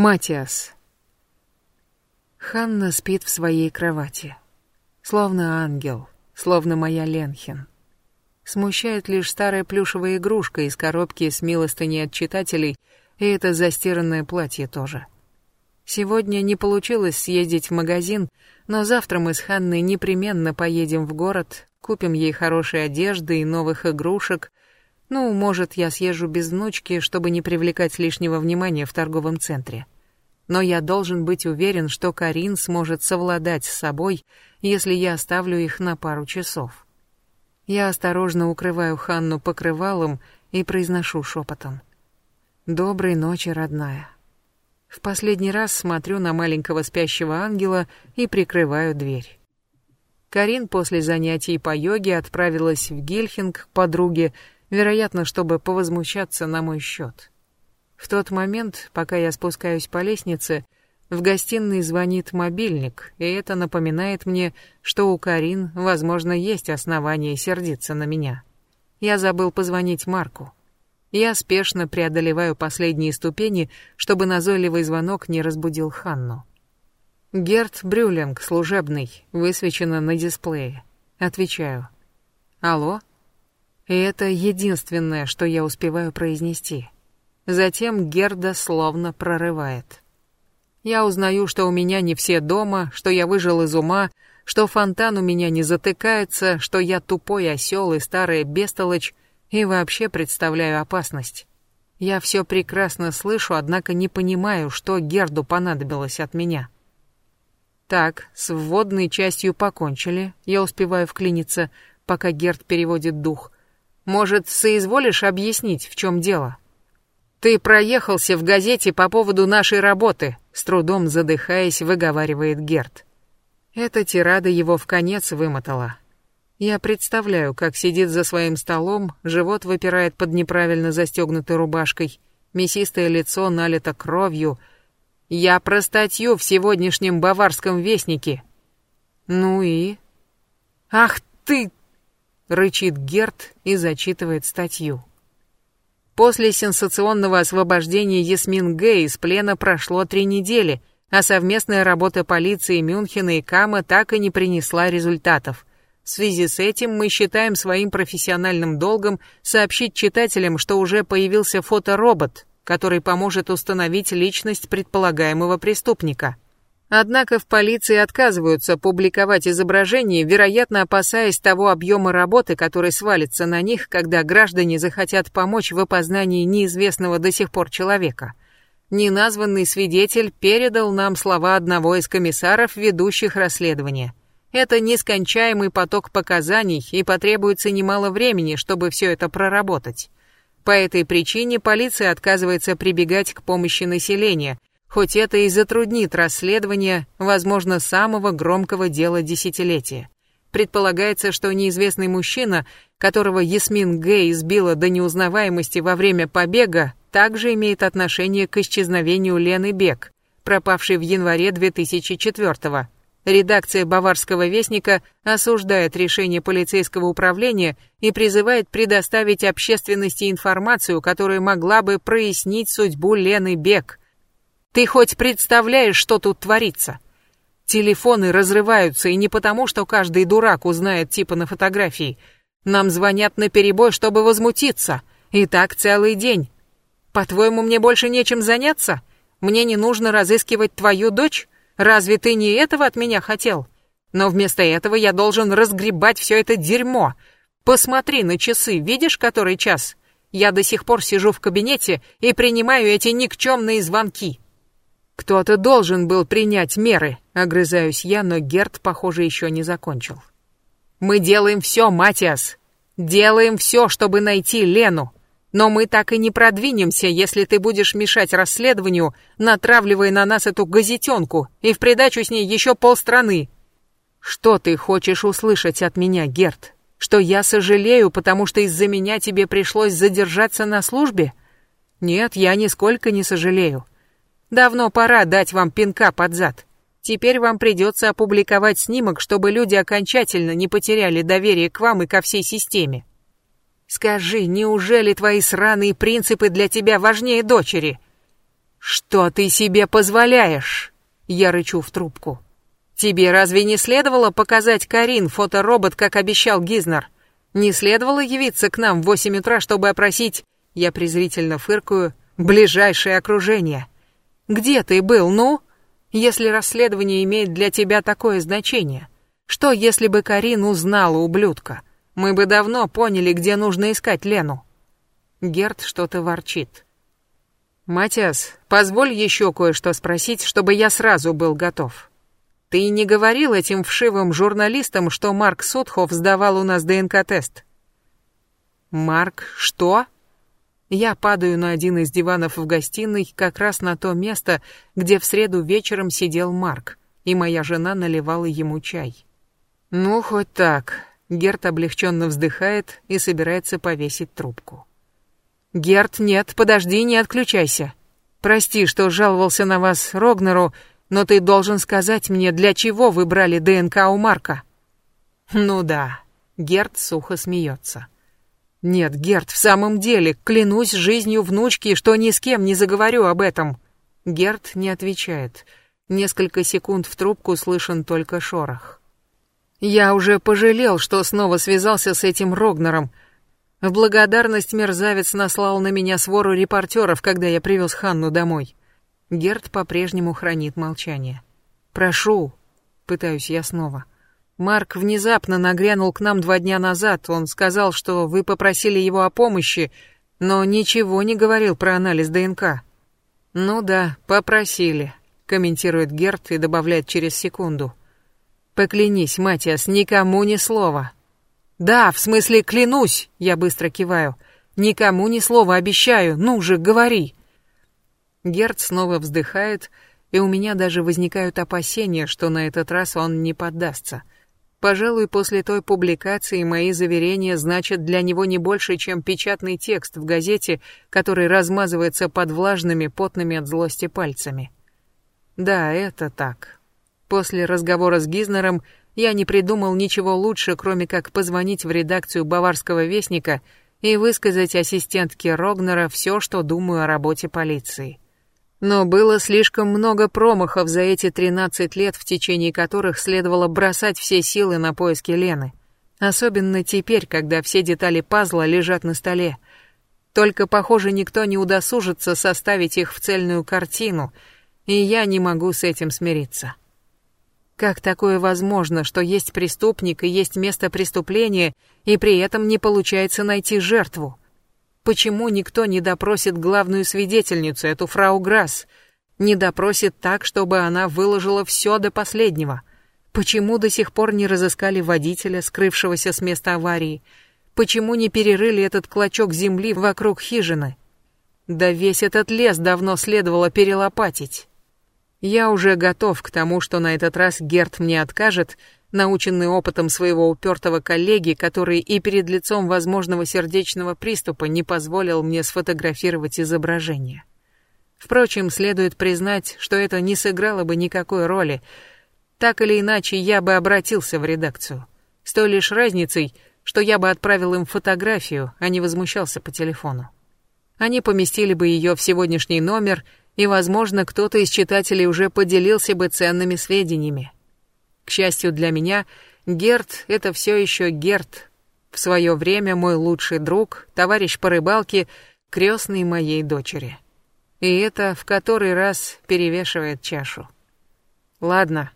Матиас. Ханна спит в своей кровати. Словно ангел, словно моя Ленхин. Смущает лишь старая плюшевая игрушка из коробки с милостыней от читателей, и это застиранное платье тоже. Сегодня не получилось съездить в магазин, но завтра мы с Ханной непременно поедем в город, купим ей хорошей одежды и новых игрушек. Ну, может, я съезжу без внучки, чтобы не привлекать лишнего внимания в торговом центре. Но я должен быть уверен, что Карин сможет совладать с собой, если я оставлю их на пару часов. Я осторожно укрываю Ханну покрывалом и произношу шепотом. «Доброй ночи, родная». В последний раз смотрю на маленького спящего ангела и прикрываю дверь. Карин после занятий по йоге отправилась в Гильхинг к подруге, вероятно, чтобы повозмущаться на мой счет. В тот момент, пока я спускаюсь по лестнице, в гостиной звонит мобильник, и это напоминает мне, что у Карин, возможно, есть основания сердиться на меня. Я забыл позвонить Марку. Я спешно преодолеваю последние ступени, чтобы назойливый звонок не разбудил Ханну. Герт Брюлинг, служебный, высвечено на дисплее. Отвечаю. Алло? И это единственное, что я успеваю произнести. Затем Герда словно прорывает. Я узнаю, что у меня не все дома, что я выжил из ума, что фонтан у меня не затыкается, что я тупой осел и старая бестолочь, и вообще представляю опасность. Я все прекрасно слышу, однако не понимаю, что Герду понадобилось от меня. Так, с вводной частью покончили, я успеваю вклиниться, пока Герд переводит дух. Может, соизволишь объяснить, в чем дело? Ты проехался в газете по поводу нашей работы, с трудом задыхаясь, выговаривает Герд. Эта тирада его в конец вымотала. Я представляю, как сидит за своим столом, живот выпирает под неправильно застегнутой рубашкой, мясистое лицо налито кровью. Я про статью в сегодняшнем баварском вестнике. Ну и... Ах ты! Рычит Герт и зачитывает статью. После сенсационного освобождения Ясмин Г. из плена прошло три недели, а совместная работа полиции Мюнхена и Кама так и не принесла результатов. В связи с этим мы считаем своим профессиональным долгом сообщить читателям, что уже появился фоторобот, который поможет установить личность предполагаемого преступника. Однако в полиции отказываются публиковать изображение, вероятно, опасаясь того объема работы, который свалится на них, когда граждане захотят помочь в опознании неизвестного до сих пор человека. Неназванный свидетель передал нам слова одного из комиссаров, ведущих расследование. Это нескончаемый поток показаний, и потребуется немало времени, чтобы все это проработать. По этой причине полиция отказывается прибегать к помощи населения, хоть это и затруднит расследование, возможно, самого громкого дела десятилетия. Предполагается, что неизвестный мужчина, которого Ясмин Гэй избила до неузнаваемости во время побега, также имеет отношение к исчезновению Лены Бек, пропавшей в январе 2004 года. Редакция «Баварского вестника» осуждает решение полицейского управления и призывает предоставить общественности информацию, которая могла бы прояснить судьбу Лены Бек. Ты хоть представляешь, что тут творится? Телефоны разрываются, и не потому, что каждый дурак узнает типа на фотографии. Нам звонят на перебой, чтобы возмутиться. И так целый день. По-твоему, мне больше нечем заняться? Мне не нужно разыскивать твою дочь? Разве ты не этого от меня хотел? Но вместо этого я должен разгребать все это дерьмо. Посмотри на часы, видишь, который час? Я до сих пор сижу в кабинете и принимаю эти никчемные звонки. Кто-то должен был принять меры, огрызаюсь я, но Герт, похоже, еще не закончил. Мы делаем все, Матиас. Делаем все, чтобы найти Лену. Но мы так и не продвинемся, если ты будешь мешать расследованию, натравливая на нас эту газетенку, и в придачу с ней еще полстраны. Что ты хочешь услышать от меня, Герт? Что я сожалею, потому что из-за меня тебе пришлось задержаться на службе? Нет, я нисколько не сожалею. Давно пора дать вам пинка под зад. Теперь вам придется опубликовать снимок, чтобы люди окончательно не потеряли доверие к вам и ко всей системе. Скажи, неужели твои сраные принципы для тебя важнее дочери? «Что ты себе позволяешь?» Я рычу в трубку. «Тебе разве не следовало показать Карин фоторобот, как обещал Гизнер? Не следовало явиться к нам в восемь утра, чтобы опросить...» Я презрительно фыркаю. «Ближайшее окружение. Где ты был, ну? Если расследование имеет для тебя такое значение. Что, если бы Карин узнала ублюдка? Мы бы давно поняли, где нужно искать Лену». Герт что-то ворчит. «Матиас, позволь еще кое-что спросить, чтобы я сразу был готов. Ты не говорил этим вшивым журналистам, что Марк Сотхов сдавал у нас ДНК-тест?» «Марк, что?» Я падаю на один из диванов в гостиной, как раз на то место, где в среду вечером сидел Марк, и моя жена наливала ему чай. «Ну, хоть так», — Герт облегченно вздыхает и собирается повесить трубку. «Герт, нет, подожди, не отключайся. Прости, что жаловался на вас Рогнеру, но ты должен сказать мне, для чего вы брали ДНК у Марка». «Ну да», — Герт сухо смеется. «Нет, Герт, в самом деле, клянусь жизнью внучки, что ни с кем не заговорю об этом». Герт не отвечает. Несколько секунд в трубку слышен только шорох. «Я уже пожалел, что снова связался с этим Рогнером», в благодарность мерзавец наслал на меня свору репортеров, когда я привез Ханну домой. Герт по-прежнему хранит молчание. «Прошу», — пытаюсь я снова. «Марк внезапно нагрянул к нам два дня назад. Он сказал, что вы попросили его о помощи, но ничего не говорил про анализ ДНК». «Ну да, попросили», — комментирует Герт и добавляет через секунду. «Поклянись, Матиас, никому ни слова. «Да, в смысле, клянусь!» Я быстро киваю. «Никому ни слова обещаю, ну же, говори!» Герд снова вздыхает, и у меня даже возникают опасения, что на этот раз он не поддастся. Пожалуй, после той публикации мои заверения значат для него не больше, чем печатный текст в газете, который размазывается под влажными, потными от злости пальцами. Да, это так. После разговора с Гизнером я не придумал ничего лучше, кроме как позвонить в редакцию «Баварского вестника» и высказать ассистентке Рогнера все, что думаю о работе полиции. Но было слишком много промахов за эти 13 лет, в течение которых следовало бросать все силы на поиски Лены. Особенно теперь, когда все детали пазла лежат на столе. Только, похоже, никто не удосужится составить их в цельную картину, и я не могу с этим смириться. Как такое возможно, что есть преступник и есть место преступления, и при этом не получается найти жертву? Почему никто не допросит главную свидетельницу, эту фрау Грасс? Не допросит так, чтобы она выложила все до последнего? Почему до сих пор не разыскали водителя, скрывшегося с места аварии? Почему не перерыли этот клочок земли вокруг хижины? Да весь этот лес давно следовало перелопатить. Я уже готов к тому, что на этот раз Герт мне откажет, наученный опытом своего упертого коллеги, который и перед лицом возможного сердечного приступа не позволил мне сфотографировать изображение. Впрочем, следует признать, что это не сыграло бы никакой роли. Так или иначе, я бы обратился в редакцию. С той лишь разницей, что я бы отправил им фотографию, а не возмущался по телефону. Они поместили бы ее в сегодняшний номер — и, возможно, кто-то из читателей уже поделился бы ценными сведениями. К счастью для меня, Герт — это все еще Герт. В свое время мой лучший друг, товарищ по рыбалке, крестный моей дочери. И это в который раз перевешивает чашу. Ладно,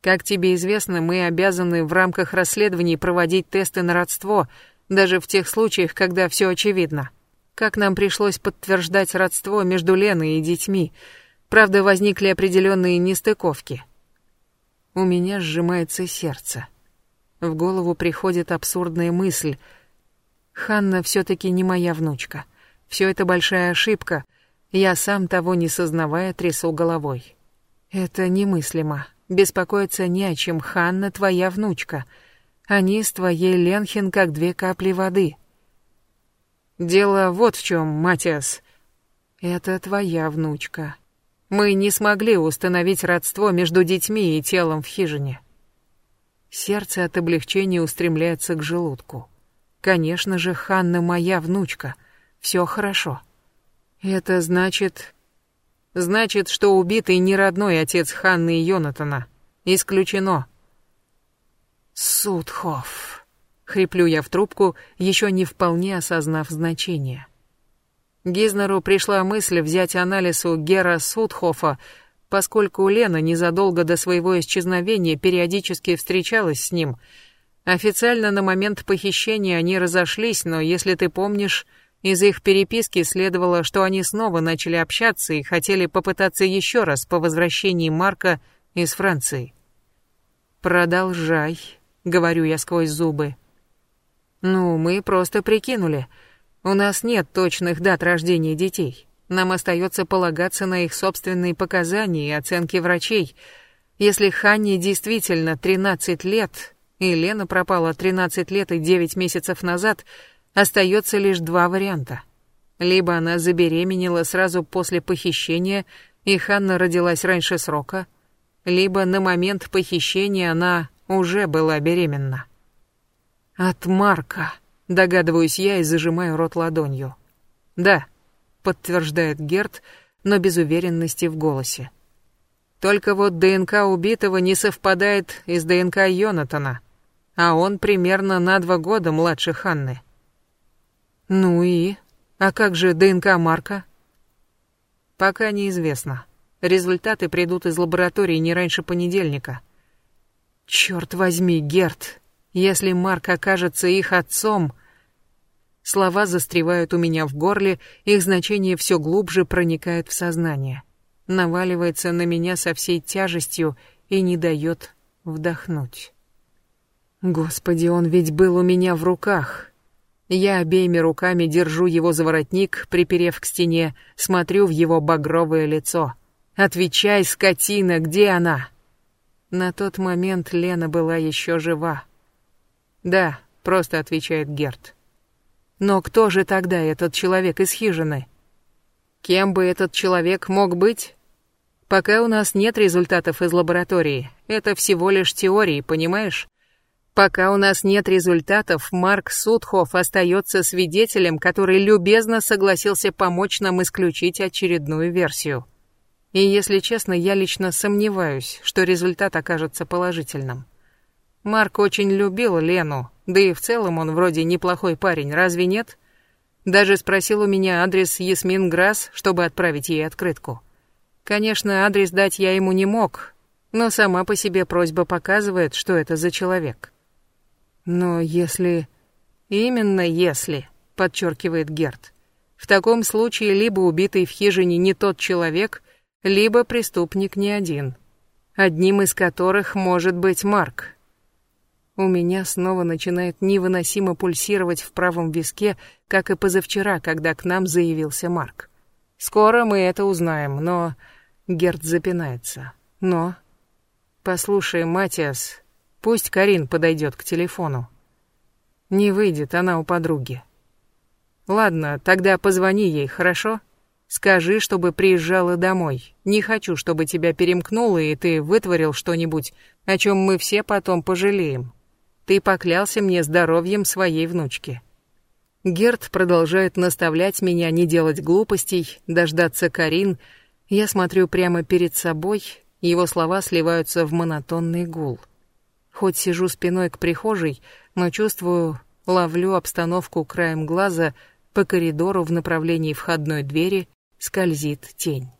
как тебе известно, мы обязаны в рамках расследований проводить тесты на родство, даже в тех случаях, когда все очевидно как нам пришлось подтверждать родство между Леной и детьми. Правда, возникли определенные нестыковки. У меня сжимается сердце. В голову приходит абсурдная мысль. Ханна все-таки не моя внучка. Все это большая ошибка. Я сам того не сознавая трясу головой. Это немыслимо. Беспокоиться не о чем. Ханна твоя внучка. Они с твоей Ленхин как две капли воды. Дело вот в чем, Матиас. Это твоя внучка. Мы не смогли установить родство между детьми и телом в хижине. Сердце от облегчения устремляется к желудку. Конечно же, Ханна моя внучка. Все хорошо. Это значит... значит, что убитый не родной отец Ханны и Йонатана. Исключено. Судхов. Хриплю я в трубку, еще не вполне осознав значение. Гизнеру пришла мысль взять анализ у Гера Судхофа, поскольку Лена незадолго до своего исчезновения периодически встречалась с ним. Официально на момент похищения они разошлись, но, если ты помнишь, из их переписки следовало, что они снова начали общаться и хотели попытаться еще раз по возвращении Марка из Франции. «Продолжай», — говорю я сквозь зубы. «Ну, мы просто прикинули. У нас нет точных дат рождения детей. Нам остается полагаться на их собственные показания и оценки врачей. Если Ханне действительно 13 лет, и Лена пропала 13 лет и 9 месяцев назад, остается лишь два варианта. Либо она забеременела сразу после похищения, и Ханна родилась раньше срока, либо на момент похищения она уже была беременна. От Марка, догадываюсь я и зажимаю рот ладонью. Да, подтверждает Герт, но без уверенности в голосе. Только вот ДНК убитого не совпадает и с ДНК Йонатана, а он примерно на два года младше Ханны. Ну и? А как же ДНК Марка? Пока неизвестно. Результаты придут из лаборатории не раньше понедельника. Черт возьми, Герт, если Марк окажется их отцом... Слова застревают у меня в горле, их значение все глубже проникает в сознание. Наваливается на меня со всей тяжестью и не дает вдохнуть. Господи, он ведь был у меня в руках. Я обеими руками держу его за воротник, приперев к стене, смотрю в его багровое лицо. «Отвечай, скотина, где она?» На тот момент Лена была еще жива. «Да», — просто отвечает Герт. «Но кто же тогда этот человек из хижины?» «Кем бы этот человек мог быть?» «Пока у нас нет результатов из лаборатории. Это всего лишь теории, понимаешь?» Пока у нас нет результатов, Марк Судхоф остается свидетелем, который любезно согласился помочь нам исключить очередную версию. И если честно, я лично сомневаюсь, что результат окажется положительным. Марк очень любил Лену, да и в целом он вроде неплохой парень, разве нет? Даже спросил у меня адрес Ясмин Грасс, чтобы отправить ей открытку. Конечно, адрес дать я ему не мог, но сама по себе просьба показывает, что это за человек. Но если... Именно если, подчеркивает Герт. В таком случае либо убитый в хижине не тот человек, либо преступник не один. Одним из которых может быть Марк. У меня снова начинает невыносимо пульсировать в правом виске, как и позавчера, когда к нам заявился Марк. Скоро мы это узнаем, но... Герт запинается. Но... Послушай, Матиас, Пусть Карин подойдет к телефону. Не выйдет, она у подруги. Ладно, тогда позвони ей, хорошо? Скажи, чтобы приезжала домой. Не хочу, чтобы тебя перемкнуло, и ты вытворил что-нибудь, о чем мы все потом пожалеем. Ты поклялся мне здоровьем своей внучки. Герт продолжает наставлять меня не делать глупостей, дождаться Карин. Я смотрю прямо перед собой, его слова сливаются в монотонный гул. Хоть сижу спиной к прихожей, но чувствую, ловлю обстановку краем глаза, по коридору в направлении входной двери скользит тень.